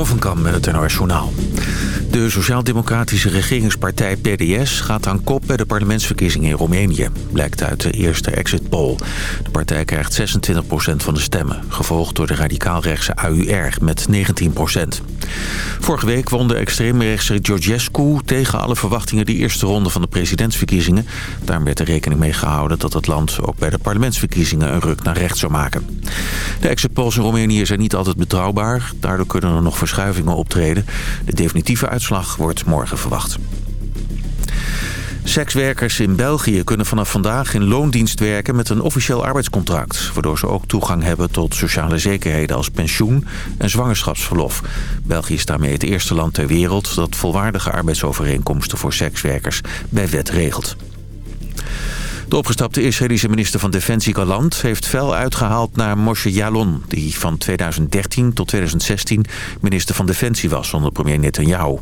Jeroen van Kam met het NOS. De Sociaal-Democratische regeringspartij PDS gaat aan kop bij de parlementsverkiezingen in Roemenië. Blijkt uit de eerste exit poll. De partij krijgt 26% van de stemmen. Gevolgd door de radicaalrechtse AUR met 19%. Vorige week won de extreemrechtse Georgescu tegen alle verwachtingen de eerste ronde van de presidentsverkiezingen. Daarom werd er rekening mee gehouden dat het land ook bij de parlementsverkiezingen een ruk naar rechts zou maken. De exit polls in Roemenië zijn niet altijd betrouwbaar. Daardoor kunnen er nog verschuivingen optreden. De definitieve uitslag wordt morgen verwacht. Sekswerkers in België kunnen vanaf vandaag in loondienst werken met een officieel arbeidscontract. Waardoor ze ook toegang hebben tot sociale zekerheden als pensioen en zwangerschapsverlof. België is daarmee het eerste land ter wereld dat volwaardige arbeidsovereenkomsten voor sekswerkers bij wet regelt. De opgestapte Israëlische minister van Defensie Galant heeft fel uitgehaald naar Moshe Yalon... die van 2013 tot 2016 minister van Defensie was onder premier Netanyahu.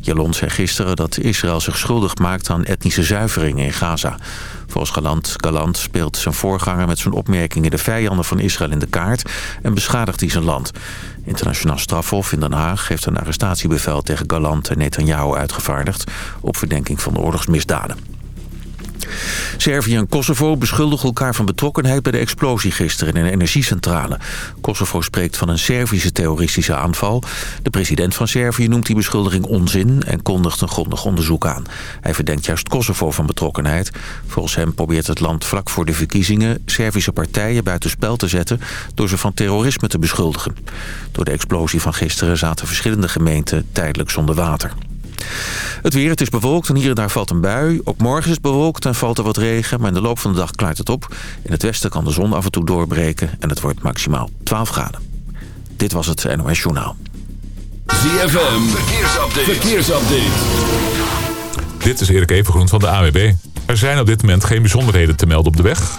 Yalon zei gisteren dat Israël zich schuldig maakt aan etnische zuivering in Gaza. Volgens Galant, Galant speelt zijn voorganger met zijn opmerkingen de vijanden van Israël in de kaart... en beschadigt hij zijn land. Internationaal strafhof in Den Haag heeft een arrestatiebevel tegen Galant en Netanyahu uitgevaardigd... op verdenking van oorlogsmisdaden. Servië en Kosovo beschuldigen elkaar van betrokkenheid bij de explosie gisteren in een energiecentrale. Kosovo spreekt van een Servische terroristische aanval. De president van Servië noemt die beschuldiging onzin en kondigt een grondig onderzoek aan. Hij verdenkt juist Kosovo van betrokkenheid. Volgens hem probeert het land vlak voor de verkiezingen Servische partijen buitenspel te zetten door ze van terrorisme te beschuldigen. Door de explosie van gisteren zaten verschillende gemeenten tijdelijk zonder water. Het weer, het is bewolkt en hier en daar valt een bui. Ook morgen is het bewolkt en valt er wat regen, maar in de loop van de dag klaart het op. In het westen kan de zon af en toe doorbreken en het wordt maximaal 12 graden. Dit was het NOS Journaal. ZFM, verkeersupdate. verkeersupdate. Dit is Erik Evengroen van de AWB. Er zijn op dit moment geen bijzonderheden te melden op de weg.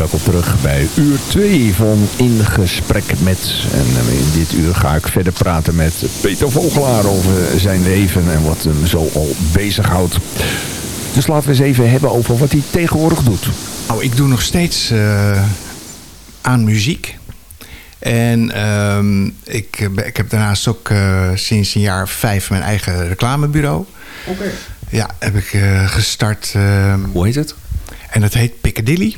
Welkom terug bij uur 2 van In Gesprek met. En eh, in dit uur ga ik verder praten met Peter Vogelaar over zijn leven en wat hem zo al bezighoudt. Dus laten we eens even hebben over wat hij tegenwoordig doet. Nou, ik doe nog steeds uh, aan muziek. En uh, ik, ik heb daarnaast ook uh, sinds een jaar vijf mijn eigen reclamebureau. Oké. Ja, heb ik gestart. Ehm, Hoe heet het? En dat heet Piccadilly.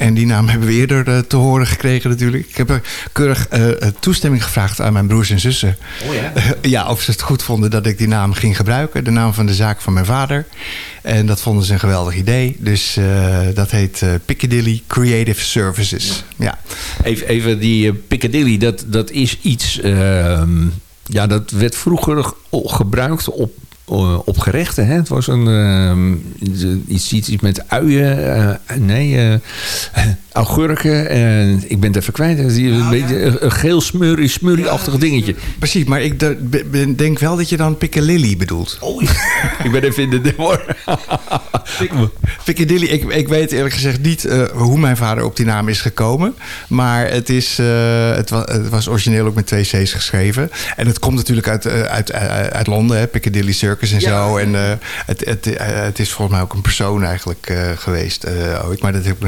En die naam hebben we eerder uh, te horen gekregen natuurlijk. Ik heb er keurig uh, toestemming gevraagd aan mijn broers en zussen. Oh ja? ja, of ze het goed vonden dat ik die naam ging gebruiken. De naam van de zaak van mijn vader. En dat vonden ze een geweldig idee. Dus dat heet Piccadilly Creative Services. Ja. Even, even die Piccadilly, dat, dat is iets... ehm, ja, dat werd vroeger gebruikt op op gerechten. Hè? Het was een, uh, iets, iets met uien. Uh, nee, uh, augurken. En ik ben het even kwijt. Een, nou, beetje, ja. een geel smurrie, smurrie-achtig ja, dingetje. Precies, maar ik denk wel dat je dan Piccadilly bedoelt. Oh, ik ben even in de war. Piccadilly, ik, ik weet eerlijk gezegd niet hoe mijn vader op die naam is gekomen. Maar het, is, het, was, het was origineel ook met twee C's geschreven. En het komt natuurlijk uit, uit, uit Londen, hè, Piccadilly Circus en ja. zo. En het, het, het is volgens mij ook een persoon eigenlijk geweest ooit. Maar dat heb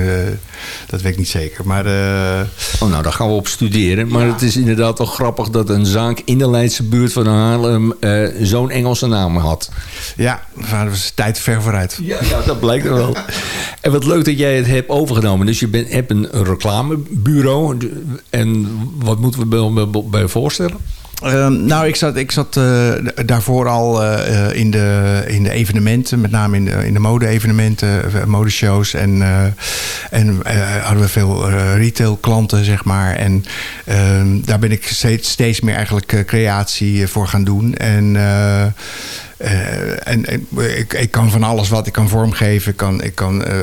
dat weet ik niet zeker. Maar, uh... oh, nou, daar gaan we op studeren. Maar ja. het is inderdaad toch grappig dat een zaak in de Leidse buurt van Haarlem uh, zo'n Engelse naam had. Ja, dat was tijd ver vooruit. Ja, ja dat blijkt er wel. en wat leuk dat jij het hebt overgenomen. Dus je bent, hebt een reclamebureau. En wat moeten we bij, bij voorstellen? Uh, nou, ik zat, ik zat uh, daarvoor al uh, in, de, in de evenementen, met name in de, in de mode-evenementen, modeshows. En, en hadden we veel retail klanten, zeg maar. En ehm, daar ben ik steeds, steeds meer eigenlijk creatie voor gaan doen. En uh, en, ik, ik, kan van alles wat. Ik kan vormgeven, ik kan, ik kan uh,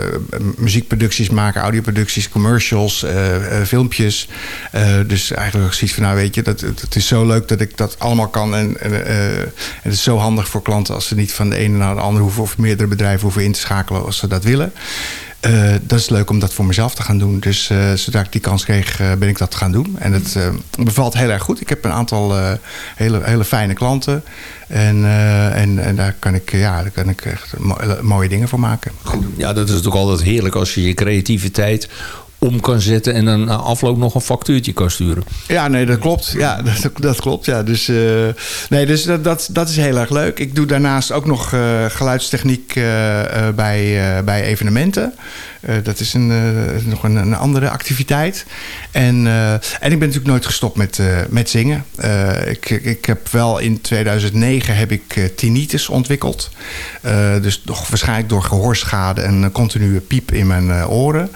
muziekproducties maken, audioproducties, commercials, uh, filmpjes. dus eigenlijk zoiets van, nou weet je, dat, het is zo leuk dat ik dat allemaal kan. En, en het is zo handig voor klanten als ze niet van de ene naar de andere hoeven... of meerdere bedrijven hoeven in te schakelen als ze dat willen. Dat is leuk om dat voor mezelf te gaan doen. Dus zodra ik die kans kreeg, ben ik dat gaan doen. En het bevalt heel erg goed. Ik heb een aantal hele, hele fijne klanten. En, en, en daar kan ik, ja, daar kan ik echt mooie dingen voor maken. Ja, dat is natuurlijk altijd heerlijk als je je creativiteit om kan zetten en dan na afloop nog een factuurtje kan sturen. Ja, nee, dat klopt. Ja, dat, dat klopt. Ja. Dus, uh, nee, dus dat, dat, dat is heel erg leuk. Ik doe daarnaast ook nog uh, geluidstechniek uh, bij, bij evenementen. Dat is een, nog een, andere activiteit. En, en ik ben natuurlijk nooit gestopt met, met zingen. ik, ik heb wel in 2009 heb ik tinnitus ontwikkeld. dus nog waarschijnlijk door gehoorschade en continue piep in mijn oren.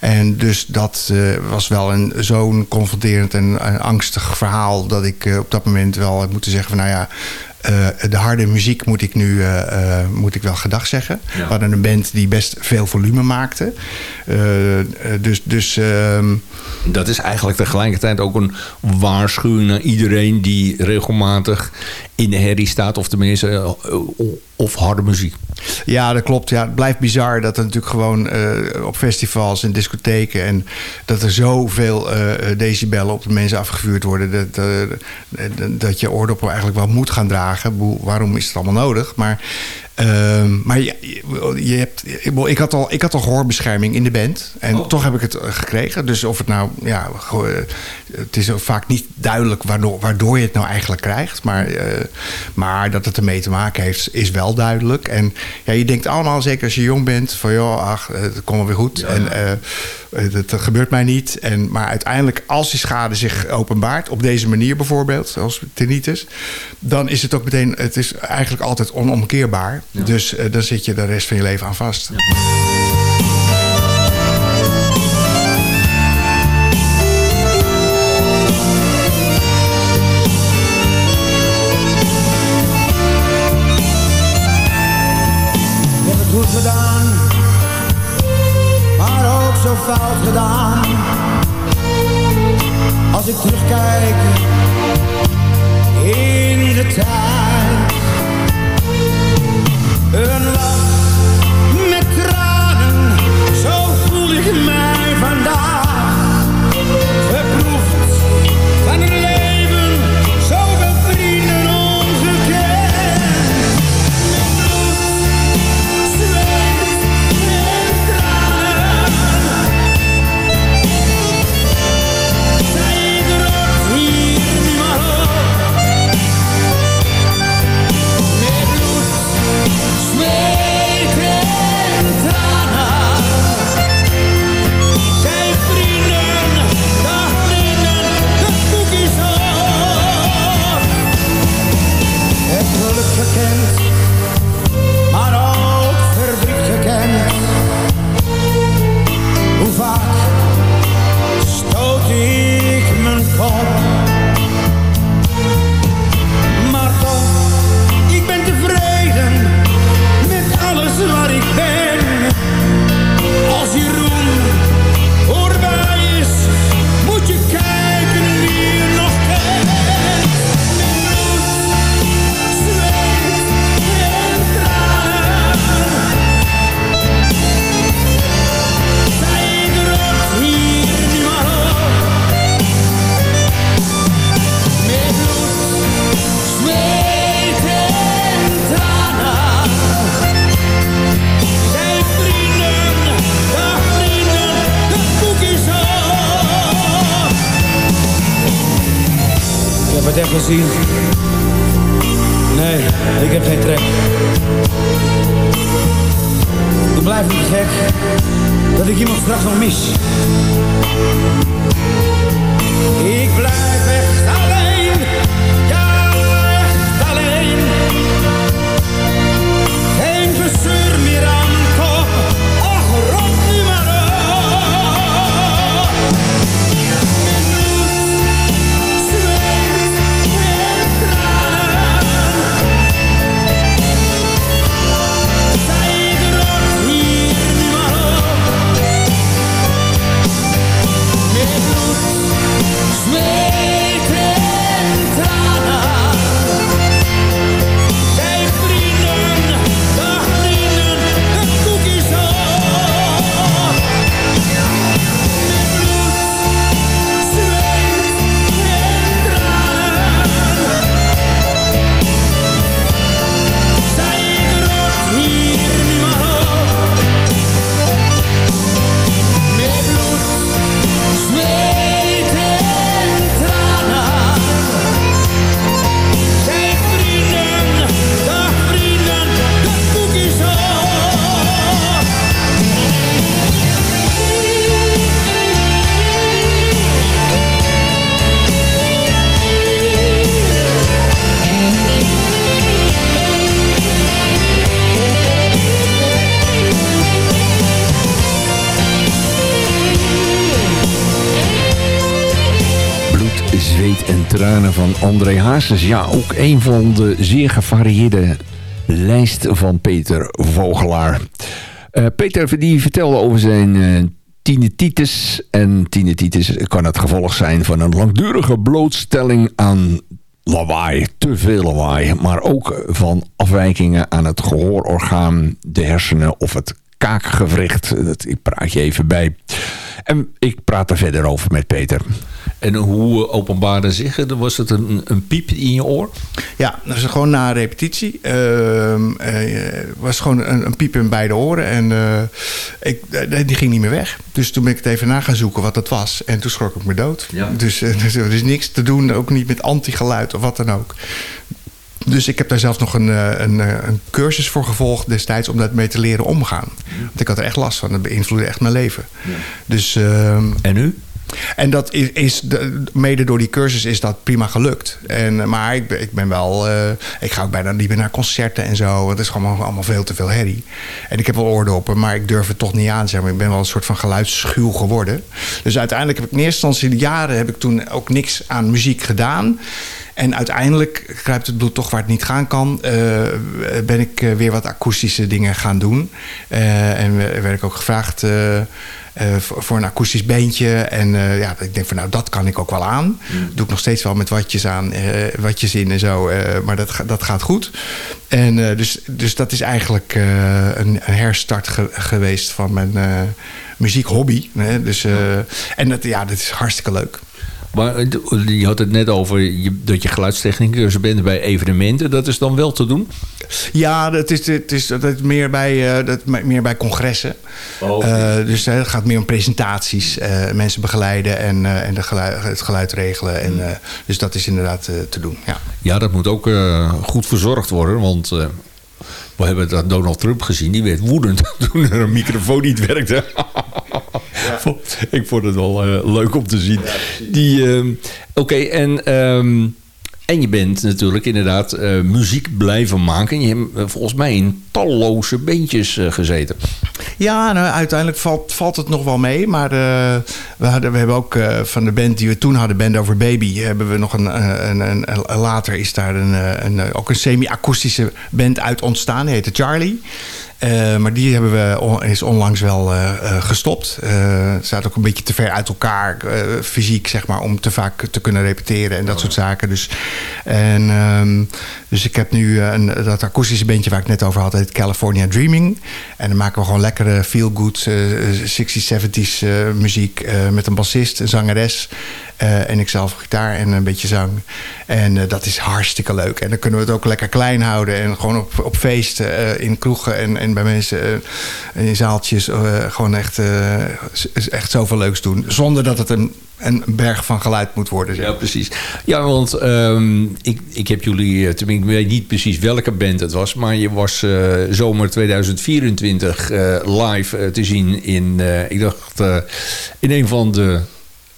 En dus dat was wel een zo'n confronterend en, angstig verhaal... dat ik op dat moment wel heb moeten zeggen van... nou ja, uh, de harde muziek moet ik nu moet ik wel gedag zeggen. Ja. We hadden een band die best veel volume maakte. dus... dus ehm, dat is eigenlijk tegelijkertijd ook een waarschuwing naar iedereen die regelmatig in de herrie staat. Of tenminste, of harde muziek. Ja, dat klopt. Ja, het blijft bizar dat er natuurlijk gewoon uh, op festivals en discotheken... en dat er zoveel uh, decibellen op de mensen afgevuurd worden... dat, uh, dat je oordoppen eigenlijk wel moet gaan dragen. Waarom is het allemaal nodig? Maar Ehm, maar je, je, hebt, ik, had al, ik had al gehoorbescherming in de band. En oh. toch heb ik het eh, gekregen. Dus of het nou... Ja, eh, het is vaak niet duidelijk waardoor, waardoor je het nou eigenlijk krijgt. Maar, uh, maar dat het ermee te maken heeft, is wel duidelijk. En ja, je denkt allemaal, zeker als je jong bent... van joh, ach, het komt wel weer goed. Ja. En dat gebeurt mij niet. En, maar uiteindelijk, als die schade zich openbaart... op deze manier bijvoorbeeld, zoals tinnitus... dan is het ook meteen... het is eigenlijk altijd onomkeerbaar. Dus uh, dan zit je de rest van je leven aan vast. Ja. Als ik terugkijk in de tijd Ja, ook een van de zeer gevarieerde lijst van Peter Vogelaar. Uh, Peter die vertelde over zijn uh, tinnitus. En tinnitus kan het gevolg zijn van een langdurige blootstelling aan lawaai, te veel lawaai. Maar ook van afwijkingen aan het gehoororgaan, de hersenen of het kaakgewricht. Dat, ik praat je even bij. En ik praat er verder over met Peter. En hoe openbaarde zich? Was het een, een piep in je oor? Ja, dat is gewoon na repetitie. Uh, was gewoon een, een, piep in beide oren. En uh, ik, die ging niet meer weg. Dus toen ben ik het even na gaan zoeken wat dat was. En toen schrok ik me dood. Ja. Dus, dus er is niks te doen. Ook niet met anti-geluid of wat dan ook. Dus ik heb daar zelfs nog een, een, een, cursus voor gevolgd destijds om dat mee te leren omgaan. Want ik had er echt last van. Dat beïnvloedde echt mijn leven. Ja. Dus, uh, en nu? En dat is, is de, mede door die cursus is dat prima gelukt. En, maar ik, ik ben wel... Uh, ik ga ook bijna niet meer naar concerten en zo. Het is gewoon allemaal veel te veel herrie. En ik heb wel oordoppen, maar ik durf het toch niet aan. Zeg maar. Ik ben wel een soort van geluidsschuw geworden. Dus uiteindelijk heb ik in eerste instantie... jaren heb ik toen ook niks aan muziek gedaan. En uiteindelijk kruipt het bloed toch waar het niet gaan kan. Uh, ben ik weer wat akoestische dingen gaan doen. En werd ik ook gevraagd voor, voor, een akoestisch beentje. En uh, ja, ik denk van nou, dat kan ik ook wel aan. Mm. Doe ik nog steeds wel met watjes aan, uh, watjes in en zo. maar dat, dat gaat goed. En dus, dus dat is eigenlijk een, een, herstart ge geweest van mijn muziekhobby. Dus, en dat, ja, dat is hartstikke leuk. Maar je had het net over dat je geluidstechnicus bent bij evenementen. Dat is dan wel te doen? Ja, dat is, is, dat is meer, bij, uh, dat, meer bij congressen. Oh, uh, dus het gaat meer om presentaties, mensen begeleiden en, en de geluid, het geluid regelen. En, hmm. dus dat is inderdaad te doen. Ja. ja, dat moet ook goed verzorgd worden. Want we hebben dat Donald Trump gezien. Die werd woedend toen er een microfoon niet werkte. Ja. Ik vond het wel uh, leuk om te zien. Die, uh, Oké, okay, en... Um, en je bent natuurlijk inderdaad uh, muziek blijven maken. Je hebt uh, volgens mij in talloze beentjes uh, gezeten. Ja, nou, uiteindelijk valt, valt het nog wel mee. Maar we, we hebben ook van de band die we toen hadden, Band Over Baby... hebben we nog een, een, een, een later is daar een, een, ook een semi-akoestische band uit ontstaan. Die heette Charlie. Uh, maar die hebben we is onlangs wel uh, uh, gestopt. Het staat ook een beetje te ver uit elkaar, fysiek zeg maar, om te vaak te kunnen repeteren en dat soort zaken. Dus, en, um, dus ik heb nu een, dat akoestische bandje waar ik net over had, heet California Dreaming. En dan maken we gewoon lekkere feel-good 60s, 70s muziek met een bassist, een zangeres. Uh, en ik zelf gitaar en een beetje zang. En uh, dat is hartstikke leuk. En dan kunnen we het ook lekker klein houden. En gewoon op, op feesten, uh, in kroegen en, en bij mensen in zaaltjes. gewoon echt, echt zoveel leuks doen. Zonder dat het een, een berg van geluid moet worden. Ja, precies. Ja, want um, ik, ik heb jullie, tenminste, ik weet niet precies welke band het was. Maar je was zomer 2024 live te zien in, ik dacht, in een van de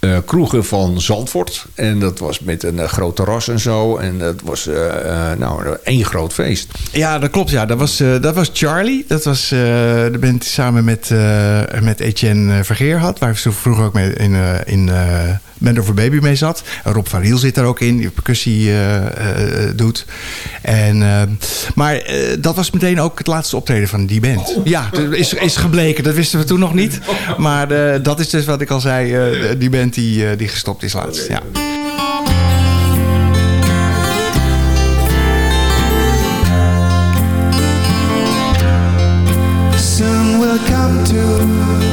uh, kroegen van Zandvoort. En dat was met een uh, groot terras en zo. En dat was uh, nou, één groot feest. Ja, dat klopt. Ja. Dat, was, dat was Charlie. Dat was de band die samen met, met Etienne Vergeer had. Waar we vroeger ook mee in, in Band Over Baby mee zat. Rob van Riel zit er ook in, die percussie doet. En, maar dat was meteen ook het laatste optreden van die band. Oh. Ja, is, is gebleken. Dat wisten we toen nog niet. Maar dat is dus wat ik al zei. die band die, die gestopt is laatst. Ja. Soon we'll come to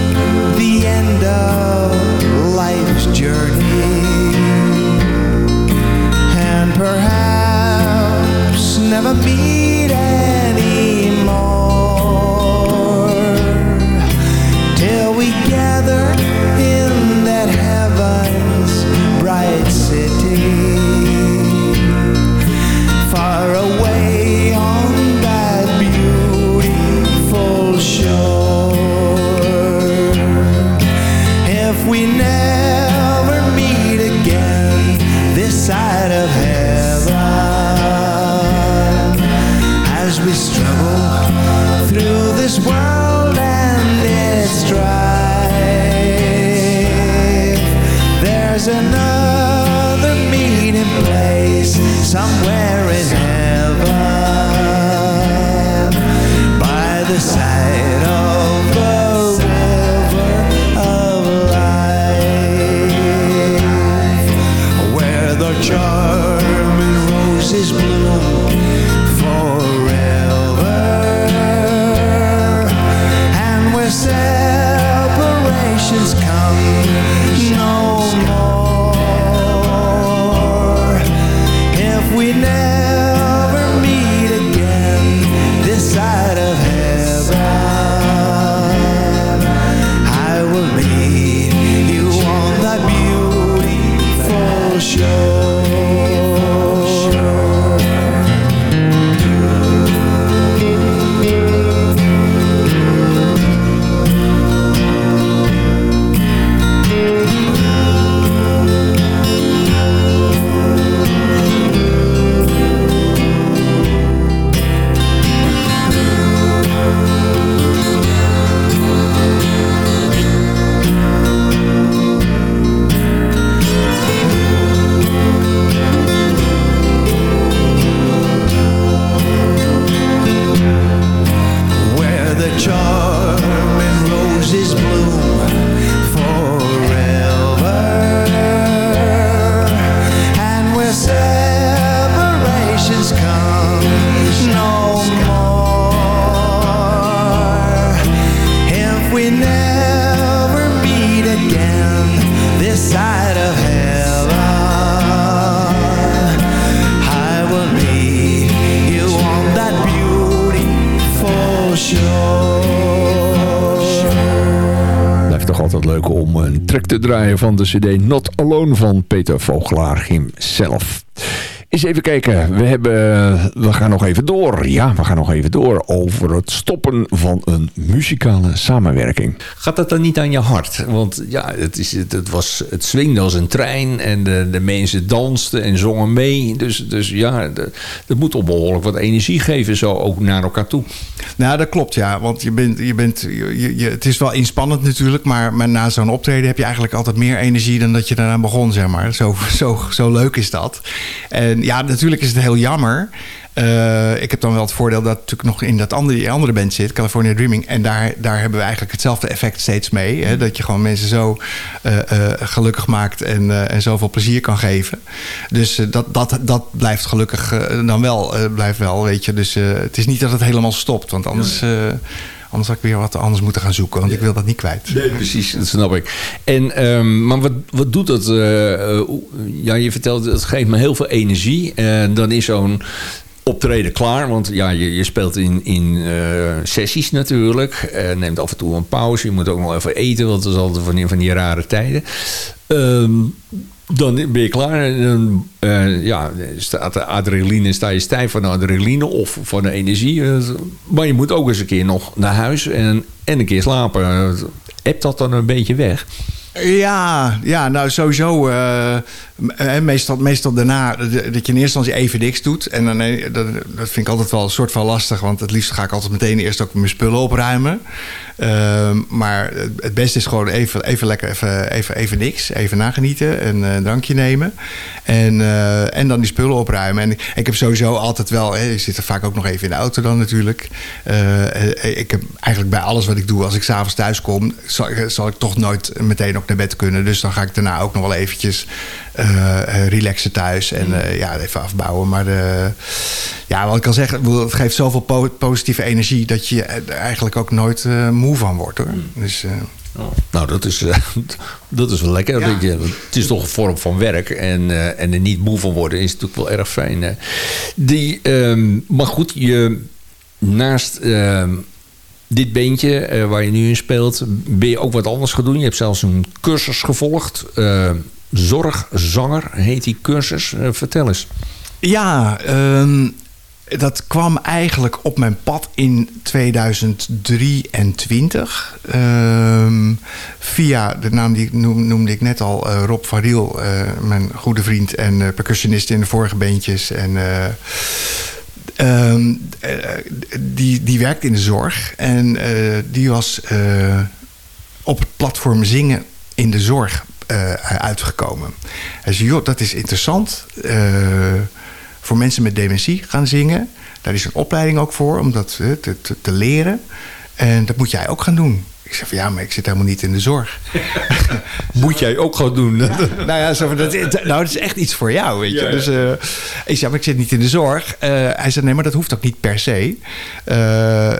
te draaien van de cd Not Alone van Peter Vogelaar himself. Eens even kijken. We, hebben, we gaan nog even door. Ja, we gaan nog even door over het stoppen van een muzikale samenwerking. Gaat dat dan niet aan je hart? Want ja, het, is, het, was, het swingde als een trein en de, de mensen dansten en zongen mee. Dus, dus ja, dat moet op behoorlijk wat energie geven zo ook naar elkaar toe. Nou, dat klopt ja. Want je bent, je bent, je, het is wel inspannend natuurlijk. Maar, maar na zo'n optreden heb je eigenlijk altijd meer energie dan dat je daaraan begon, zeg maar. Zo, zo, zo leuk is dat. En ja, natuurlijk is het heel jammer. Uh, ik heb dan wel het voordeel dat natuurlijk nog in dat andere, die andere band zit, California Dreaming. En daar, daar hebben we eigenlijk hetzelfde effect steeds mee. Hè? Dat je gewoon mensen zo uh, uh, gelukkig maakt en, en zoveel plezier kan geven. Dus dat, dat, dat blijft gelukkig dan wel, blijft wel, weet je. Dus het is niet dat het helemaal stopt, want anders... Anders had ik weer wat anders moeten gaan zoeken. Want ik wil dat niet kwijt. Nee, precies. Dat snap ik. En, um, maar wat, wat doet dat? Uh, ja, je vertelt, het geeft me heel veel energie. En dan is zo'n optreden klaar. Want ja, je, je speelt in, in uh, sessies natuurlijk. Uh, neemt af en toe een pauze. Je moet ook nog even eten. Want dat is altijd van die, van die rare tijden. Um, dan ben je klaar. En dan uh, ja, staat de adrenaline, sta je stijf van de adrenaline of van de energie. Maar je moet ook eens een keer nog naar huis en, en een keer slapen. Hebt dat dan een beetje weg? Ja, ja, nou sowieso. Uh, meestal, meestal daarna dat je in eerste instantie even niks doet. En dan, dat, dat vind ik altijd wel een soort van lastig. Want het liefst ga ik altijd meteen eerst ook mijn spullen opruimen. Uh, maar het beste is gewoon even, even lekker even, even, even niks. Even nagenieten en een drankje nemen. En, en dan die spullen opruimen. En ik, heb sowieso altijd wel... Hè, ik zit er vaak ook nog even in de auto dan natuurlijk. ik heb eigenlijk bij alles wat ik doe... als ik s'avonds thuis kom... Zal, zal ik toch nooit meteen op naar bed kunnen. Dus dan ga ik daarna ook nog wel eventjes relaxen thuis en uh, ja, even afbouwen. Maar ja, wat ik kan zeggen, het geeft zoveel positieve energie dat je er eigenlijk ook nooit moe van wordt hoor. Mm. Dus, Oh. Nou, dat is, dat is wel lekker. Ja. Je, het is toch een vorm van werk. En, uh, en er niet moe van worden is natuurlijk wel erg fijn. Die, um, maar goed, je, naast uh, dit beentje uh, waar je nu in speelt... ben je ook wat anders gaan doen. Je hebt zelfs een cursus gevolgd. Zorgzanger heet die cursus. vertel eens. Ja, um, dat kwam eigenlijk op mijn pad in 2023. Uh, via de naam die noemde ik net al, uh, Rob van uh, mijn goede vriend en percussionist in de vorige beentjes. En ehm, die, die werkt in de zorg en die was op het platform Zingen in de Zorg uitgekomen. Hij zei, joh, dat is interessant voor mensen met dementie gaan zingen. Daar is een opleiding ook voor om dat te, te leren. En dat moet jij ook gaan doen. Ik zeg van ja, maar ik zit helemaal niet in de zorg. Moet jij ook gewoon doen. nou ja, zo, dat, nou, dat is echt iets voor jou, weet je. Ja, ja. Dus uh, ik zei, maar ik zit niet in de zorg. Uh, hij zei, nee, maar dat hoeft ook niet per se. Uh,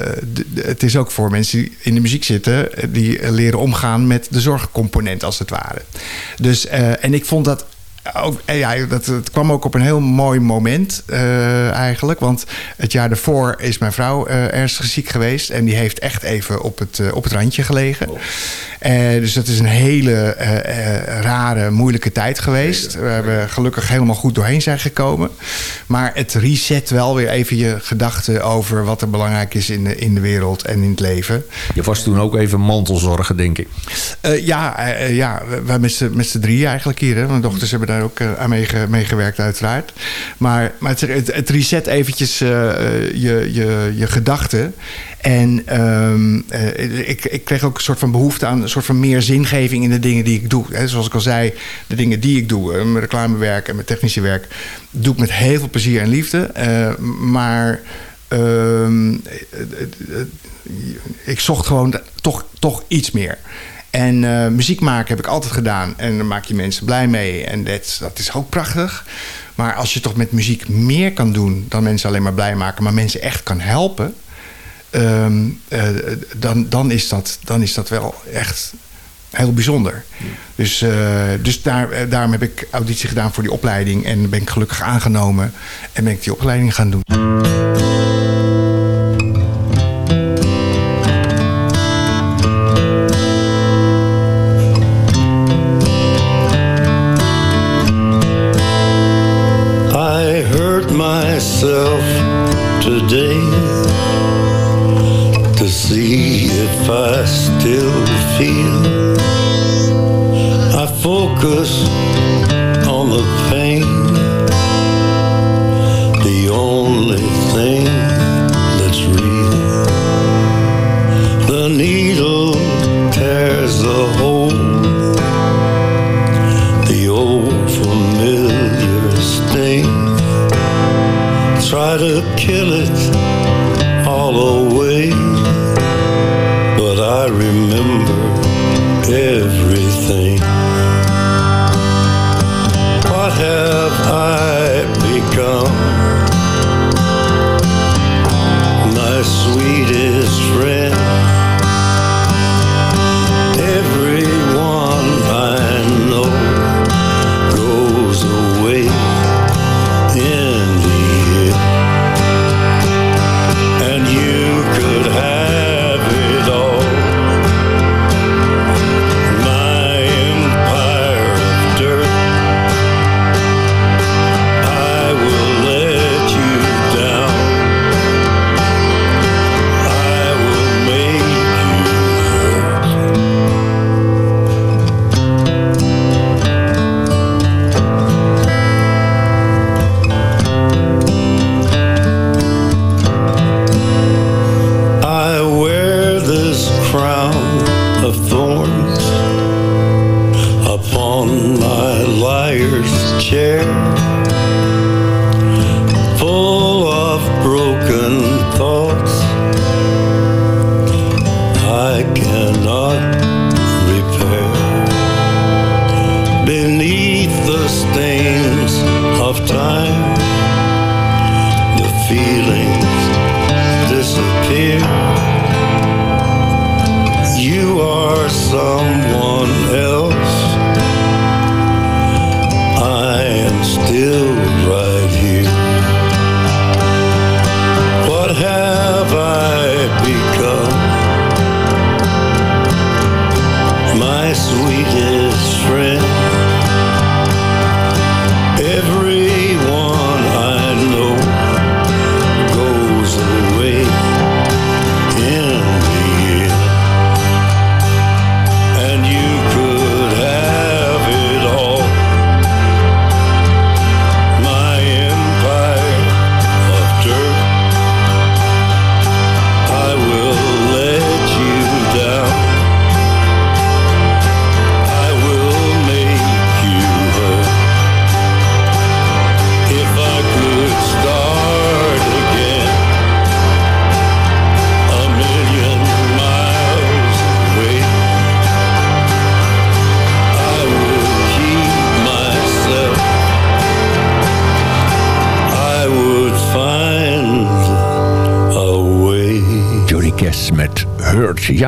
het is ook voor mensen die in de muziek zitten... die leren omgaan met de zorgcomponent, als het ware. Dus, en ik vond dat ook, ja, dat, het kwam ook op een heel mooi moment uh, eigenlijk. Want het jaar daarvoor is mijn vrouw uh, ernstig ziek geweest. En die heeft echt even op het, uh, op het randje gelegen. Oh. dus dat is een hele rare, moeilijke tijd geweest. We hebben gelukkig helemaal goed doorheen zijn gekomen. Maar het reset wel weer even je gedachten over wat er belangrijk is in de, in de wereld en in het leven. Je was toen ook even mantelzorgen, denk ik. ja, ja, wij met z'n drie eigenlijk hier. Hè. Mijn dochters hebben daar ook aan meegewerkt uiteraard. Maar, maar het, reset eventjes uh, je, je, je gedachten. En uh, ik, ik kreeg ook een soort van behoefte aan een soort van meer zingeving in de dingen die ik doe. Hè. Zoals ik al zei, de dingen die ik doe, mijn reclamewerk en mijn technische werk, doe ik met heel veel plezier en liefde. Maar um, ik zocht gewoon toch, toch iets meer. En uh, muziek maken heb ik altijd gedaan. En dan maak je mensen blij mee. En dat, dat is ook prachtig. Maar als je toch met muziek meer kan doen dan mensen alleen maar blij maken, maar mensen echt kan helpen, um, uh, dan, dan, is dat, dan is dat wel echt heel bijzonder. Ja. Dus, uh, dus daar, daarom heb ik auditie gedaan voor die opleiding. En ben ik gelukkig aangenomen. En ben ik die opleiding gaan doen.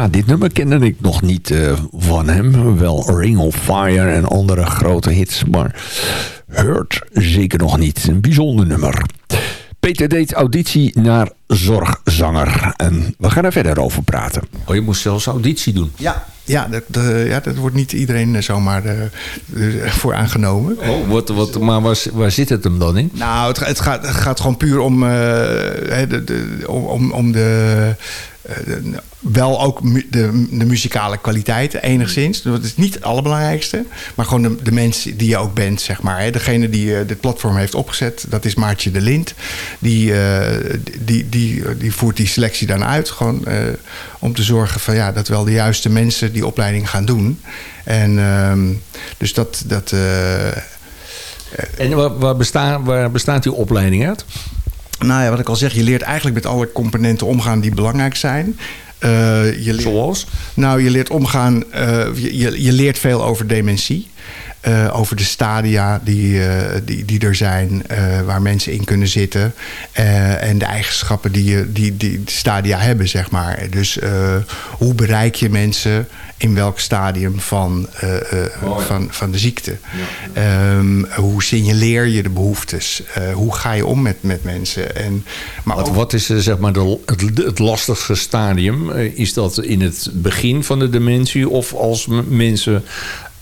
Ja, dit nummer kende ik nog niet uh, van hem. Wel Ring of Fire en andere grote hits, maar Hurt zeker nog niet. Een bijzonder nummer. Peter deed auditie naar zorgzanger. En we gaan er verder over praten. Oh, je moest zelfs auditie doen. Ja, ja, dat, ja, dat wordt niet iedereen zomaar uh, voor aangenomen. Oh, wat, wat, maar waar, waar zit het hem dan in? Nou, het, het, gaat, het gaat gewoon puur om, uh, de, de, om, om de eh, wel ook de, de muzikale kwaliteit enigszins. Dat is niet het allerbelangrijkste. Maar gewoon de, de mens die je ook bent, zeg maar. Hè. Degene die uh, dit platform heeft opgezet, dat is Maartje de Lind. Die, uh, die, die, die voert die selectie dan uit. Gewoon om te zorgen van, ja, dat wel de juiste mensen die opleiding gaan doen. En ehm, dus dat... dat en waar, waar, bestaat, waar bestaat die opleiding uit? Nou ja, wat ik al zeg, je leert eigenlijk met alle componenten omgaan die belangrijk zijn. Uh, je leert, Zoals? Nou, je leert omgaan, uh, je, je leert veel over dementie. Uh, over de stadia die, die, die er zijn, waar mensen in kunnen zitten. en de eigenschappen die, die, die stadia hebben, zeg maar. Dus hoe bereik je mensen in welk stadium van, oh, van, van de ziekte? Ja. Um, hoe signaleer je de behoeftes? hoe ga je om met, met mensen? En, maar wat, ook, wat is zeg maar de, het, het lastigste stadium? is dat in het begin van de dementie of als mensen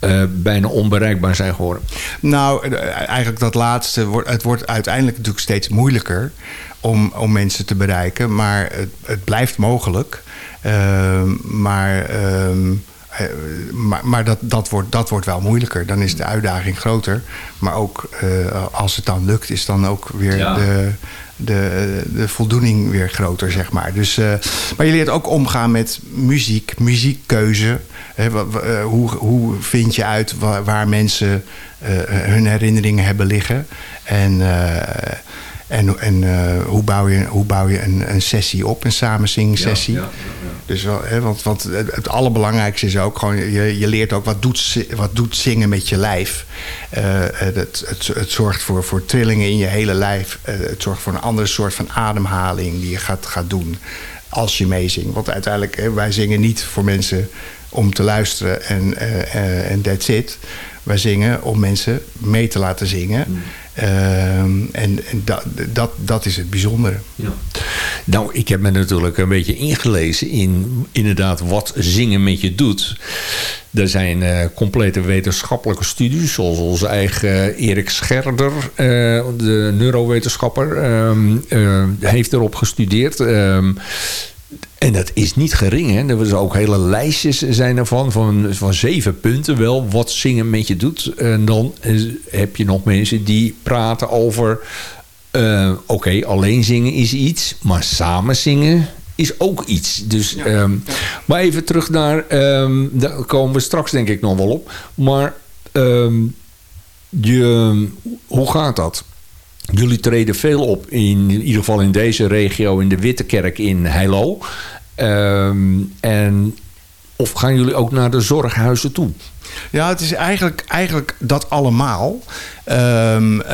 uh, bijna onbereikbaar zijn geworden? Nou, eh, eigenlijk dat laatste. Wordt, het wordt uiteindelijk natuurlijk steeds moeilijker om, om mensen te bereiken. Maar het, het blijft mogelijk. Uh, maar... Uh, maar, maar dat, dat, wordt, dat wordt wel moeilijker. Dan is de uitdaging groter. Maar ook uh, als het dan lukt, is dan ook weer ja. de, de, de voldoening weer groter, zeg maar. Dus, uh, maar je leert ook omgaan met muziek, muziekkeuze. He, hoe, hoe vind je uit waar, waar mensen uh, hun herinneringen hebben liggen? En, en, en hoe bouw je, hoe bouw je een, een sessie op, een samenzing-sessie? Ja, ja, ja, dus wel, hè, want, want het allerbelangrijkste is ook gewoon, je, je leert ook wat doet, wat doet zingen met je lijf. Uh, het, het, het zorgt voor, voor trillingen in je hele lijf. Uh, het zorgt voor een andere soort van ademhaling die je gaat, gaat doen als je meezingt. Want uiteindelijk, hè, wij zingen niet voor mensen om te luisteren en en that's it. Wij zingen om mensen mee te laten zingen. Mm. Um, en, en dat, dat, dat is het bijzondere. Ja. Nou, ik heb me natuurlijk een beetje ingelezen in inderdaad wat zingen met je doet. Er zijn uh, complete wetenschappelijke studies, zoals onze eigen Erik Scherder, uh, de neurowetenschapper, um, uh, heeft erop gestudeerd. Um, en dat is niet gering. Hè? Er zijn ook hele lijstjes zijn ervan. Van, van zeven punten wel. Wat zingen met je doet. En dan heb je nog mensen die praten over... Uh, Oké, okay, alleen zingen is iets. Maar samen zingen is ook iets. Dus, ja, um, ja. Maar even terug naar... Um, daar komen we straks denk ik nog wel op. Maar um, je, hoe gaat dat? Jullie treden veel op, in, ieder geval in deze regio, in de Witte Kerk in Heilo. Um, en, of gaan jullie ook naar de zorghuizen toe? Ja, het is eigenlijk, eigenlijk dat allemaal. Um, uh,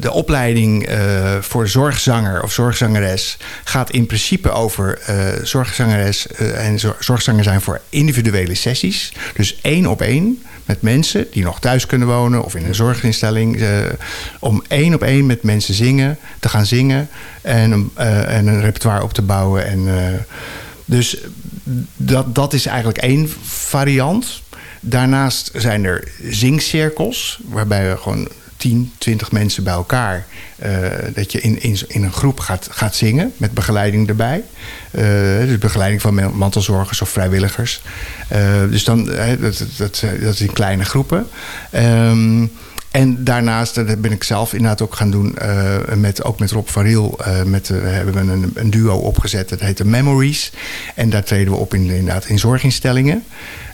de opleiding uh, voor zorgzanger of zorgzangeres gaat in principe over uh, zorgzangeres en zorgzanger zijn voor individuele sessies. Dus één op één met mensen die nog thuis kunnen wonen of in een zorginstelling. om één op één met mensen zingen, te gaan zingen en, en een repertoire op te bouwen. En, dus dat, dat is eigenlijk één variant. Daarnaast zijn er zingcirkels, waarbij we gewoon 10, 20 mensen bij elkaar. Uh, dat je in, in, in een groep gaat, gaat zingen met begeleiding erbij. Uh, dus begeleiding van mantelzorgers of vrijwilligers. Uh, dus dan, dat, dat, dat, is in kleine groepen. Um, en daarnaast dat ben ik zelf inderdaad ook gaan doen, uh, met, ook met Rob van Riel. Uh, met, hebben we een, een, duo opgezet, dat heet Memories. En daar treden we op in, inderdaad in zorginstellingen.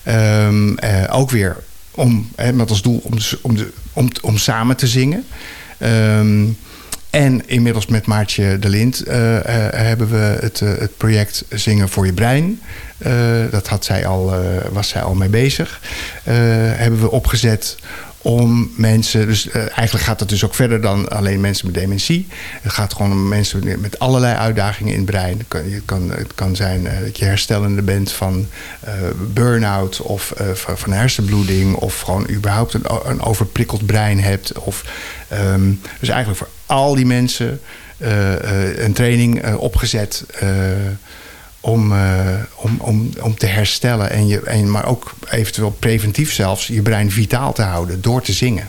Um, ook weer om, met als doel om, om, de, om, om samen te zingen. Um, en inmiddels met Maartje de Lind hebben we het, het project Zingen voor je brein. dat had zij al, was zij al mee bezig. hebben we opgezet om mensen... Dus eigenlijk gaat het dus ook verder dan alleen mensen met dementie. Het gaat gewoon om mensen met allerlei uitdagingen in het brein. Het kan, het kan, het kan zijn dat je herstellende bent van burn-out... of van hersenbloeding... of gewoon überhaupt een, een overprikkeld brein hebt. Of, ehm, dus eigenlijk voor al die mensen... een training opgezet om, om, om, om te herstellen. En je, en, maar ook eventueel preventief zelfs je brein vitaal te houden door te zingen.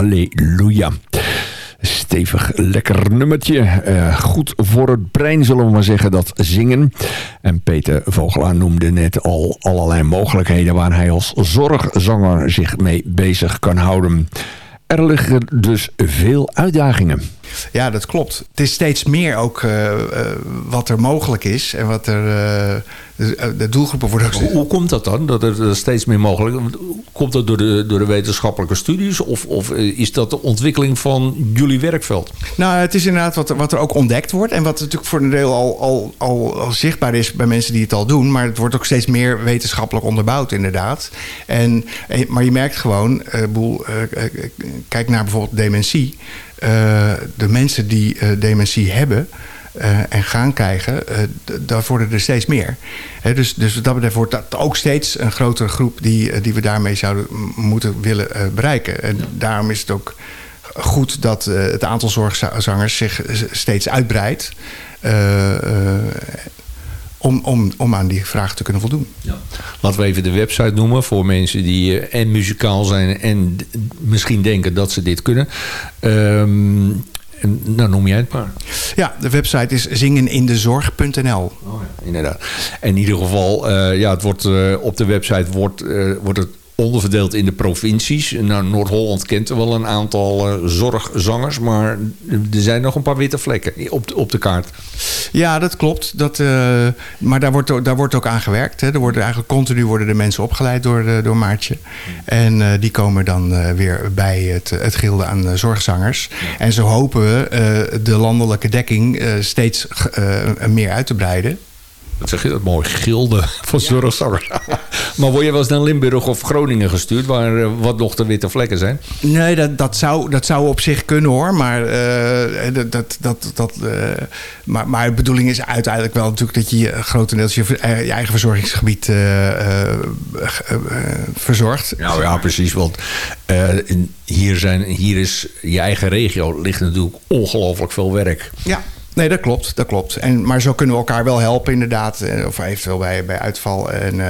Halleluja. Stevig, lekker nummertje. Uh, goed voor het brein, zullen we maar zeggen, dat zingen. En Peter Vogelaar noemde net al allerlei mogelijkheden... waar hij als zorgzanger zich mee bezig kan houden. Er liggen dus veel uitdagingen. Ja, dat klopt. Het is steeds meer ook uh, uh, wat er mogelijk is en wat er. Uh, de doelgroepen worden ook. Hoe, komt dat dan? Dat er steeds meer mogelijk. Komt dat door de, door de wetenschappelijke studies? Of, of is dat de ontwikkeling van jullie werkveld? Nou, het is inderdaad wat, wat er ook ontdekt wordt. En wat natuurlijk voor een deel al, al, al, al zichtbaar is bij mensen die het al doen. Maar het wordt ook steeds meer wetenschappelijk onderbouwd, inderdaad. En, maar je merkt gewoon, boel, kijk naar bijvoorbeeld dementie. Uh, de mensen die uh, dementie hebben uh, en gaan krijgen, daar worden er steeds meer. Dus, dus dat betreft wordt dat ook steeds een grotere groep die, die we daarmee zouden moeten willen bereiken. En daarom is het ook goed dat het aantal zorgzangers zich steeds uitbreidt. Om, om, om aan die vraag te kunnen voldoen. Ja. Laten we even de website noemen voor mensen die en muzikaal zijn en misschien denken dat ze dit kunnen. Um, nou, noem jij het maar. Ja, de website is zingenindezorg.nl. Oh ja, inderdaad. In ieder geval, uh, ja, het wordt, uh, op de website wordt, uh, wordt het onderverdeeld in de provincies. Nou, Noord-Holland kent er wel een aantal uh, zorgzangers, maar er zijn nog een paar witte vlekken op de, op de kaart. Ja, dat klopt. Dat, uh, maar daar wordt, daar wordt ook aan gewerkt. Hè. Er worden eigenlijk continu worden de mensen opgeleid door, uh, door Maartje. En die komen dan weer bij het, het gilde aan zorgzangers. En zo hopen we de landelijke dekking steeds meer uit te breiden wat zeg je dat mooi, gilde van zorgzangers. maar word je wel eens naar Limburg of Groningen gestuurd... waar eh, wat nog de witte vlekken zijn? Nee, dat, dat, zou, dat zou op zich kunnen hoor. Maar, uh, dat, dat, dat, uh, maar, maar de bedoeling is uiteindelijk wel natuurlijk... dat je grotendeels je, je eigen verzorgingsgebied verzorgt. Nou ja, precies. Want hier, zijn, hier is je eigen regio... ligt natuurlijk ongelooflijk veel werk. Ja. Nee, dat klopt. Dat klopt. En, maar zo kunnen we elkaar wel helpen, inderdaad. Eh, of eventueel bij, bij uitval. En, uh,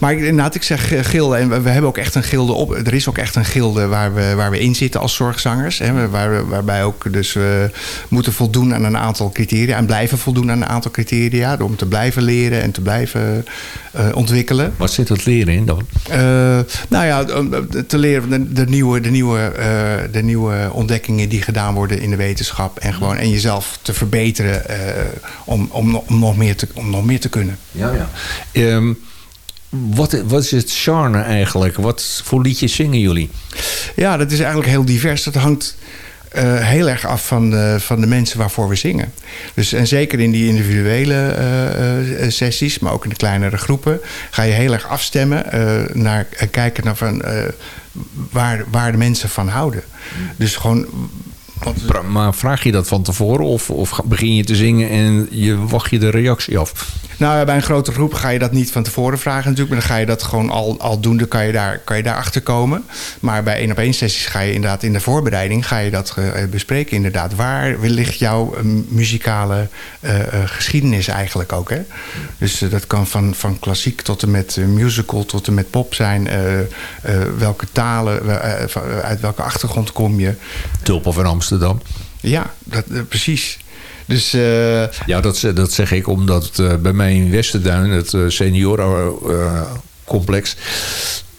maar inderdaad, ik zeg uh, gilde. En we, we, hebben ook echt een gilde op. Er is ook echt een gilde waar we, waar we in zitten als zorgzangers. Hè, waar, waarbij ook dus we moeten voldoen aan een aantal criteria. En blijven voldoen aan een aantal criteria. Om te blijven leren en te blijven uh, ontwikkelen. Wat zit het leren in dan? nou ja, te leren de, de nieuwe, de, nieuwe, de nieuwe ontdekkingen die gedaan worden in de wetenschap. En gewoon en jezelf te verbeteren verbeteren uh, om, om, om, nog meer te, om nog meer te kunnen. Ja, ja. Um, wat, wat is het charme eigenlijk? Wat voor liedjes zingen jullie? Ja, dat is eigenlijk heel divers. Dat hangt uh, heel erg af van de, van de mensen waarvoor we zingen. Dus, en zeker in die individuele uh, sessies, maar ook in de kleinere groepen... ga je heel erg afstemmen naar kijken naar van, waar, waar de mensen van houden. Dus gewoon maar vraag je dat van tevoren of, of begin je te zingen en je wacht je de reactie af? Nou, bij een grote groep ga je dat niet van tevoren vragen natuurlijk. Maar dan ga je dat gewoon al, al doen. Dan kan je, daar, kan je daar achter komen. Maar bij één op één sessies ga je inderdaad in de voorbereiding ga je dat uh, bespreken. Inderdaad, waar ligt jouw uh, muzikale uh, geschiedenis eigenlijk ook? Hè? Dus dat kan van, van klassiek tot en met musical tot en met pop zijn. welke talen, uit welke achtergrond kom je? Tulpen van Amsterdam. Ja, dat, precies. Dus, uh, ja, dat, dat zeg ik omdat uh, bij mij in Westerduin, het uh, seniorencomplex...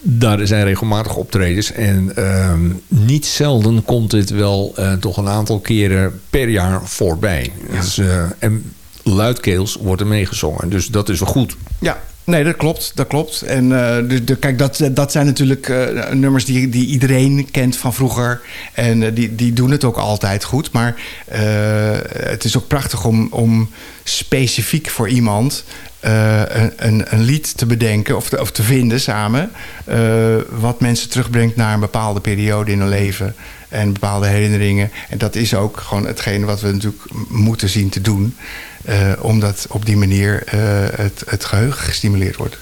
daar zijn regelmatig optredens. En ehm, niet zelden komt dit wel toch een aantal keren per jaar voorbij. Ja. Dus, en luidkeels wordt er meegezongen. Dus dat is wel goed. Ja, Nee, dat klopt. Dat klopt. En uh, de, kijk, dat, dat zijn natuurlijk uh, nummers die, die iedereen kent van vroeger. En uh, die, die doen het ook altijd goed. Maar het is ook prachtig om, om specifiek voor iemand een, een, een, lied te bedenken of te, of te vinden samen. wat mensen terugbrengt naar een bepaalde periode in hun leven. En bepaalde herinneringen. En dat is ook gewoon hetgene wat we natuurlijk moeten zien te doen. Uh, omdat op die manier uh, het, het geheugen gestimuleerd wordt.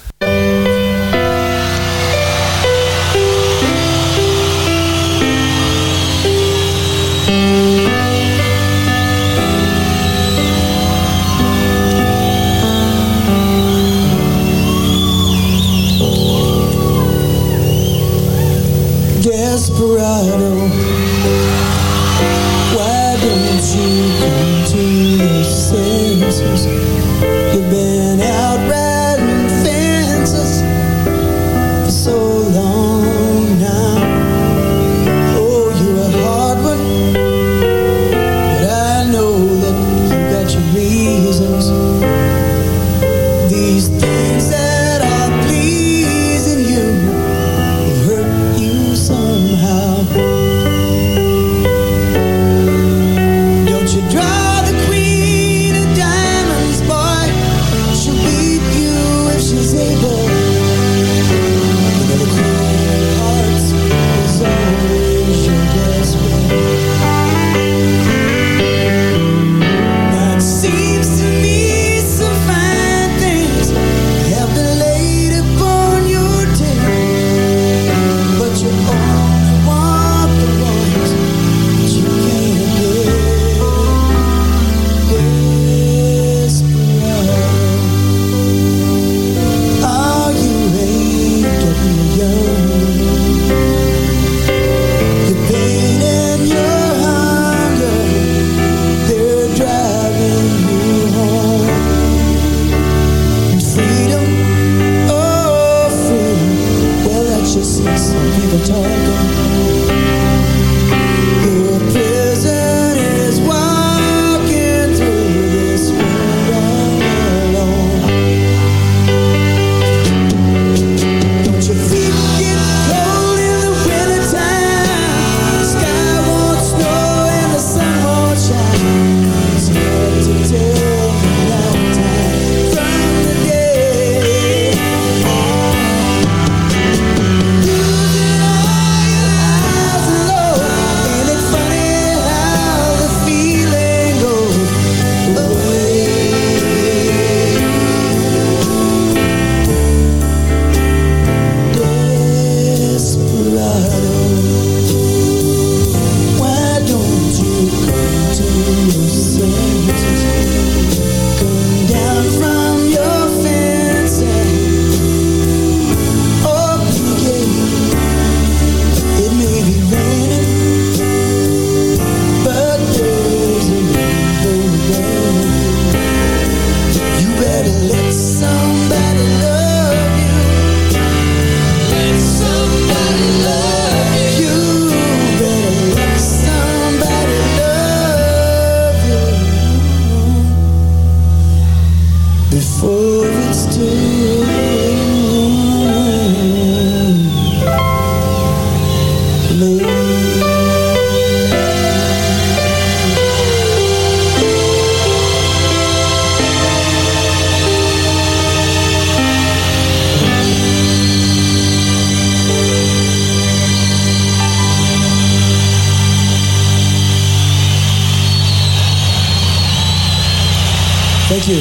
Thank you.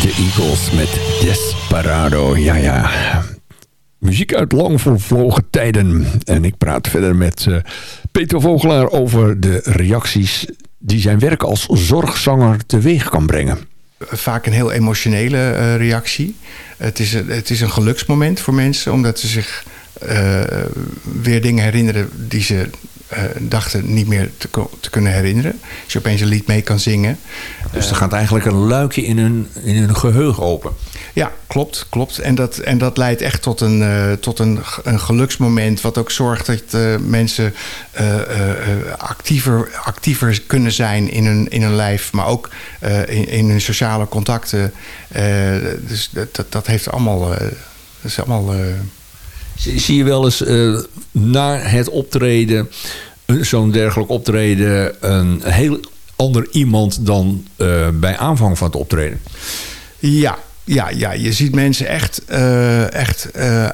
De Eagles met Desperado, ja ja. Muziek uit lang vervlogen tijden. En ik praat verder met uh, Peter Vogelaar over de reacties die zijn werk als zorgzanger teweeg kan brengen. Vaak een heel emotionele uh, reactie. Het is, het is een geluksmoment voor mensen, omdat ze zich uh, weer dingen herinneren die ze uh, dachten niet meer te, te, kunnen herinneren. Als je opeens een lied mee kan zingen. Dus er gaat eigenlijk een luikje in hun, in hun geheugen open. Ja, klopt. klopt. En, dat, en dat leidt echt tot een, uh, tot een, een geluksmoment. Wat ook zorgt dat mensen actiever, actiever kunnen zijn in hun, in hun lijf. Maar ook in, in hun sociale contacten. dus dat, dat heeft allemaal... dat is allemaal Zie je wel eens uh, na het optreden, zo'n dergelijk optreden, een heel ander iemand dan uh, bij aanvang van het optreden? Ja, ja, ja, je ziet mensen echt, uh, echt uh,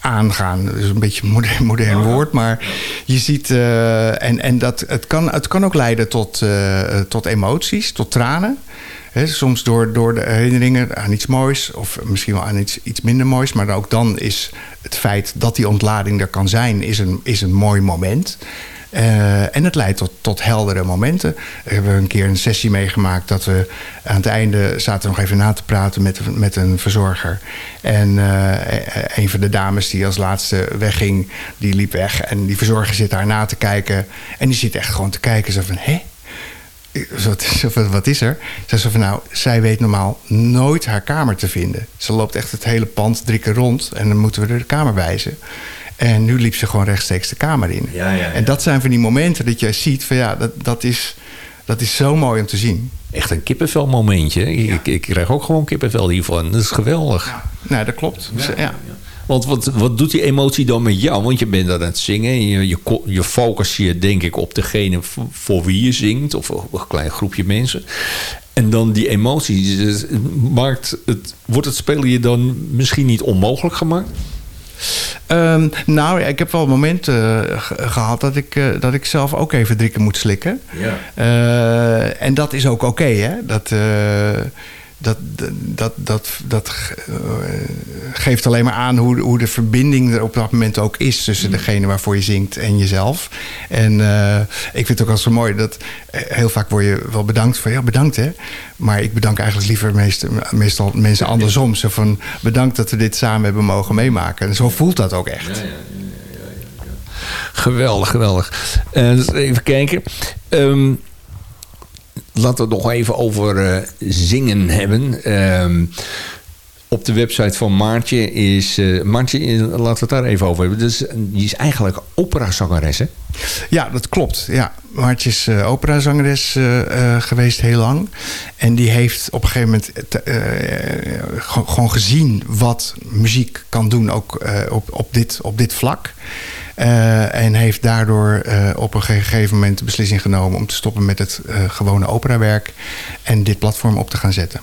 aangaan. Dat is een beetje een modern, modern woord. Maar je ziet... Uh, en en dat, het, kan, het kan ook leiden tot, tot emoties, tot tranen. Soms door, door de herinneringen aan iets moois. Of misschien wel aan iets, iets minder moois. Maar ook dan is het feit dat die ontlading er kan zijn... is een, is een mooi moment. Uh, en het leidt tot, tot heldere momenten. We hebben een keer een sessie meegemaakt dat we aan het einde zaten nog even na te praten met, met een verzorger. En uh, een van de dames die als laatste wegging, die liep weg. En die verzorger zit daar na te kijken. En die zit echt gewoon te kijken. Zo van, hé? Wat is er? Ze zei van nou, zij weet normaal nooit haar kamer te vinden. Ze loopt echt het hele pand drie keer rond en dan moeten we er de kamer wijzen. En nu liep ze gewoon rechtstreeks de kamer in. Ja, ja, ja. En dat zijn van die momenten dat je ziet van ja, dat, dat, is, dat is zo mooi om te zien. Echt een kippenvel momentje. Ik, ik krijg ook gewoon kippenvel hiervan. Dat is geweldig. Ja, nou, dat klopt. ja. Want wat, wat doet die emotie dan met jou? Want je bent aan het zingen. Je, je, je focus je denk ik op degene voor wie je zingt. Of een klein groepje mensen. En dan die emotie. Maakt het, wordt het spelen je dan misschien niet onmogelijk gemaakt? Um, nou, ik heb wel momenten uh, gehad dat ik, uh, dat ik zelf ook even drie keer moet slikken. Ja. Uh, en dat is ook oké, okay, hè? Dat, dat, dat, dat, dat geeft alleen maar aan hoe, hoe de verbinding er op dat moment ook is tussen degene waarvoor je zingt en jezelf. En uh, ik vind het ook al zo mooi dat heel vaak word je wel bedankt van ja, bedankt hè. Maar ik bedank eigenlijk liever meestal, meestal mensen andersom. Zo van bedankt dat we dit samen hebben mogen meemaken. En zo voelt dat ook echt. Ja, ja, ja, geweldig, geweldig. Uh, even kijken. Um, laten we het nog even over uh, zingen hebben. Um, op de website van Maartje is... Uh, Maartje, laten we het daar even over hebben. Dus, die is eigenlijk operazangeres, hè? Ja, dat klopt. Ja. Maartje is uh, operazangeres geweest heel lang. En die heeft op een gegeven moment gewoon gezien... wat muziek kan doen, ook op, op, dit, op dit vlak. Uh, en heeft daardoor uh, op een gegeven moment de beslissing genomen om te stoppen met het uh, gewone operawerk en dit platform op te gaan zetten.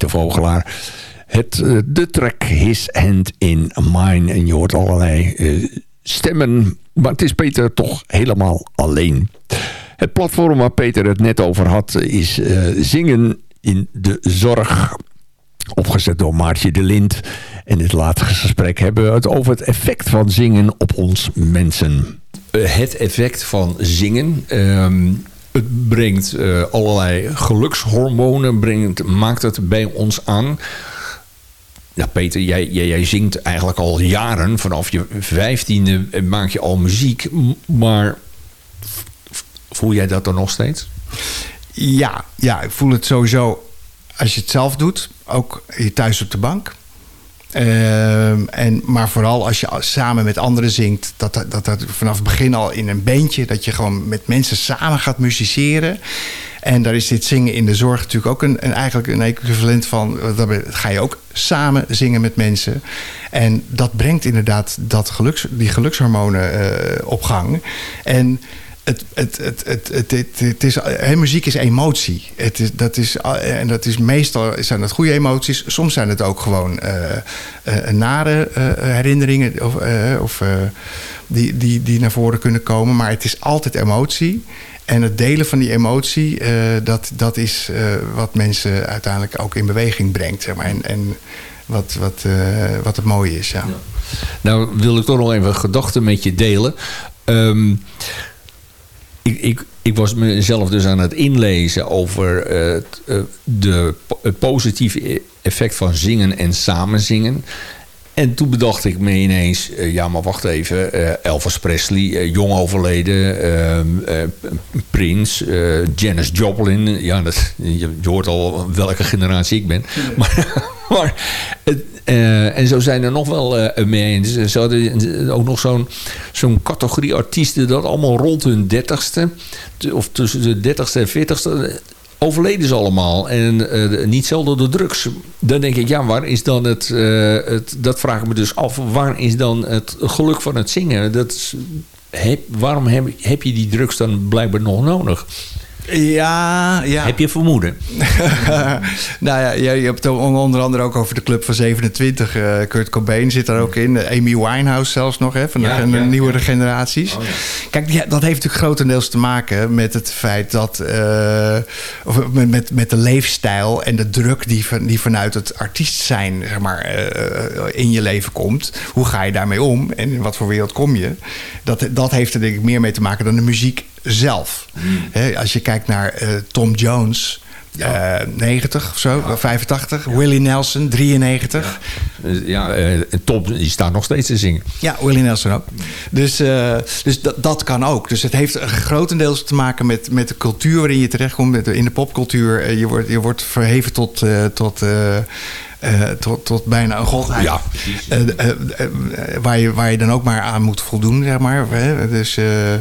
Peter Vogelaar. Het, eh, de track His Hand in Mine. En je hoort allerlei eh, stemmen. Maar het is Peter toch helemaal alleen. Het platform waar Peter het net over had is eh, Zingen in de Zorg. Opgezet door Maartje de Lind. En in het laatste gesprek hebben we het over het effect van zingen op ons mensen. Het effect van zingen. ehm, het brengt eh, allerlei gelukshormonen, brengt, maakt het bij ons aan. Nou Peter, jij, jij, jij zingt eigenlijk al jaren. Vanaf je vijftiende eh, maak je al muziek. Maar voel jij dat dan nog steeds? Ja, ja, ik voel het sowieso als je het zelf doet. Ook thuis op de bank. Ehm, en, maar vooral als je samen met anderen zingt. Dat, dat, dat, vanaf het begin al in een bandje. Dat je gewoon met mensen samen gaat musiceren. En daar is dit zingen in de zorg natuurlijk ook een, een, eigenlijk een equivalent van. Dat ga je ook samen zingen met mensen. En dat brengt inderdaad dat geluks, die gelukshormonen eh, op gang. En het, het, het, het, het, het, is, hè, muziek is emotie. Het is, dat is, en dat is meestal zijn dat goede emoties. Soms zijn het ook gewoon eh, eh, nare eh, herinneringen of, eh, of, eh, die, die, die naar voren kunnen komen. Maar het is altijd emotie. En het delen van die emotie, eh, dat, dat is eh, wat mensen uiteindelijk ook in beweging brengt. Zeg maar. En, en wat, wat, eh, wat het mooie is. Ja. Nou wil ik toch nog even gedachten met je delen. Ehm, ik, ik, ik was mezelf dus aan het inlezen over eh, de, het positieve effect van zingen en samenzingen. En toen bedacht ik me ineens, eh, ja maar wacht even, eh, Elvis Presley, eh, jong overleden, ehm, eh, eh, Janis Joplin. Ja, dat, je, hoort al welke generatie ik ben. Maar, en zo zijn er nog wel mee eens. Ze hadden ook nog zo'n zo'n categorie artiesten dat allemaal rond hun dertigste, of tussen de dertigste en veertigste, overleden ze allemaal. En eh, niet zelden door drugs. Dan denk ik, ja, waar is dan het, eh, het... Dat vraag ik me dus af. Waar is dan het geluk van het zingen? Dat is, waarom heb, heb je die drugs dan blijkbaar nog nodig? Ja, ja. Heb je vermoeden? nou ja, je, je hebt het onder andere ook over de Club van 27. eh, Kurt Cobain zit daar ook in. Amy Winehouse zelfs nog, hè, van de, Ja, nieuwere ja. generaties. Oh. Kijk, dat heeft natuurlijk grotendeels te maken met het feit dat... eh, of met, met, met de leefstijl en de druk die, van, die vanuit het artiest zijn zeg maar, eh, in je leven komt. Hoe ga je daarmee om en in wat voor wereld kom je? Dat, dat heeft er denk ik meer mee te maken dan de muziek zelf. Als je kijkt naar eh, Tom Jones... eh, 90 of zo, 85. Willie Nelson, 93. Eh, Ja, eh, Tom die staat nog steeds te zingen. Ja, Willie Nelson ook. Dus, eh, dus dat, kan ook. Dus het heeft grotendeels te maken met, met de cultuur waarin je terechtkomt. Met in de popcultuur. Eh, je, wordt, je wordt verheven tot, eh, tot, eh, eh, tot, tot bijna een godheid. Ja, Eh, eh, eh, waar, je, waar je dan ook maar aan moet voldoen, zeg maar. Dus eh,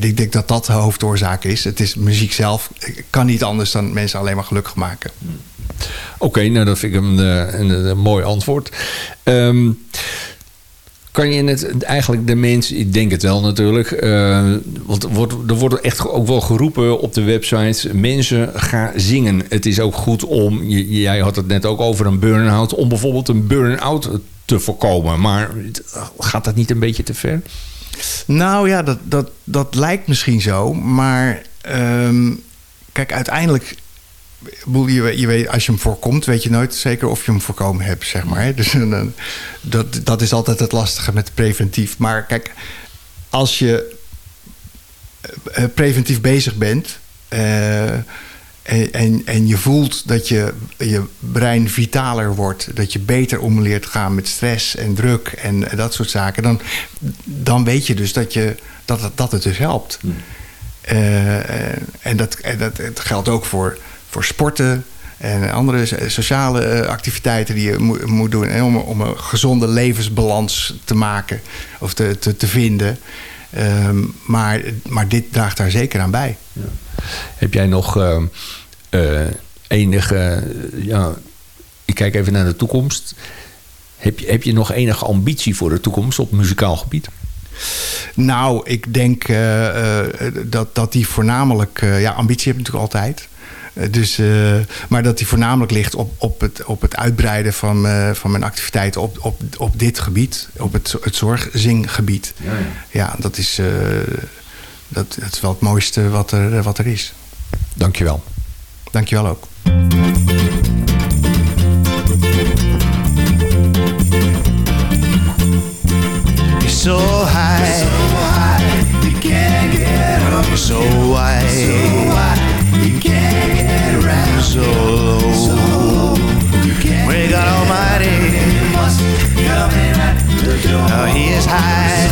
ik denk dat dat de hoofdoorzaak is. Het is muziek zelf. kan niet anders dan mensen alleen maar gelukkig maken. Oké, nou dat vind ik een, eh, een, een mooi antwoord. Ehm, kan je het eigenlijk de mensen, ik denk het wel natuurlijk, eh, want er wordt, er wordt echt ook wel geroepen op de websites, mensen gaan zingen. Het is ook goed om, jij had het net ook over een burn-out, om bijvoorbeeld een burn-out te voorkomen. Maar gaat dat niet een beetje te ver? Nou ja, dat, dat, dat lijkt misschien zo. Maar ehm, kijk, uiteindelijk... Je, je weet, als je hem voorkomt, weet je nooit zeker of je hem voorkomen hebt, zeg maar. Dus eh, dat, dat is altijd het lastige met preventief. Maar kijk, als je eh, preventief bezig bent... eh, en, en, en je voelt dat je, je brein vitaler wordt. Dat je beter om leert gaan met stress en druk en dat soort zaken. Dan, dan weet je dus dat, je, dat, het, dat het dus helpt. Eh, eh, en dat, en dat, het geldt ook voor, voor sporten en andere so- sociale eh, activiteiten die je moet, doen. En om, om een gezonde levensbalans te maken of te, te, te vinden. Ehm, maar, maar dit draagt daar zeker aan bij. Heb jij nog eh, eh, enige, ja, ik kijk even naar de toekomst. Heb je, heb je nog enige ambitie voor de toekomst op muzikaal gebied? Nou, ik denk eh, dat, dat die voornamelijk... ja, ambitie heb je natuurlijk altijd. Eh, dus, eh, maar dat die voornamelijk ligt op, op, het, op het uitbreiden van, eh, van mijn activiteiten op, op, op dit gebied. Op het, het zorgzinggebied. Ja, ja. Ja, dat is, eh, dat, dat is wel het mooiste wat er, wat er is. Dankjewel. Dankjewel ook. You're so high, you can't get up. You're so wide, you can't get around. So low, we got Almighty. Now he is high,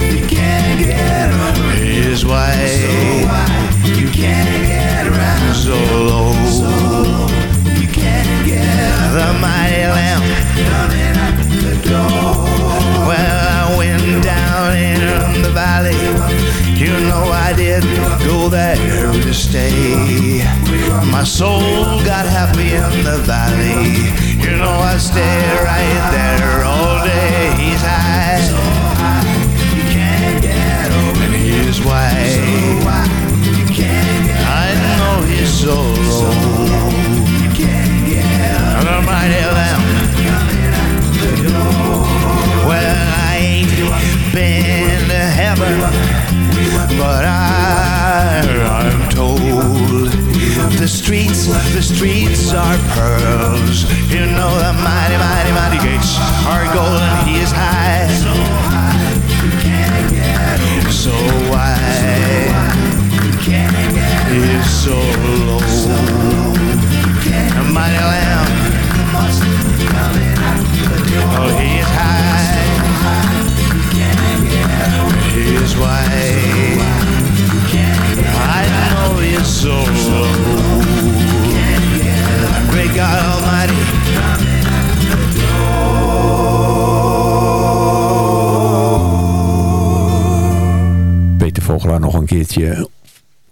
you can't get up. He is wide, you can't get around. So low, you can't get the mighty lamb. Well, I went down in the valley. You know I did go there to stay. My soul got happy in the valley. You know I stay right there all day. He's high.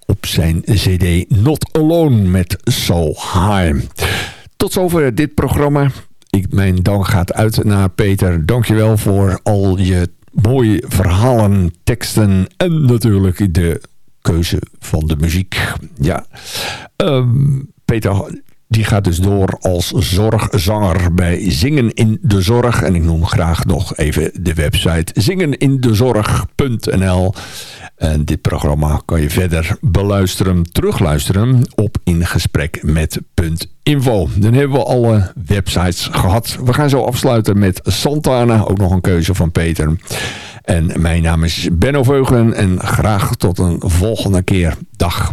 Op zijn cd Not Alone met So High. Tot zover dit programma. Ik, mijn dank gaat uit naar Peter. Dankjewel voor al je mooie verhalen, teksten en natuurlijk de keuze van de muziek. Ja, Ehm, Peter die gaat dus door als zorgzanger bij Zingen in de Zorg. En ik noem graag nog even de website zingenindezorg.nl. En dit programma kan je verder beluisteren, terugluisteren op In Gesprek met .info. Dan hebben we alle websites gehad. We gaan zo afsluiten met Santana, ook nog een keuze van Peter. En mijn naam is Benno Veugen en graag tot een volgende keer. Dag.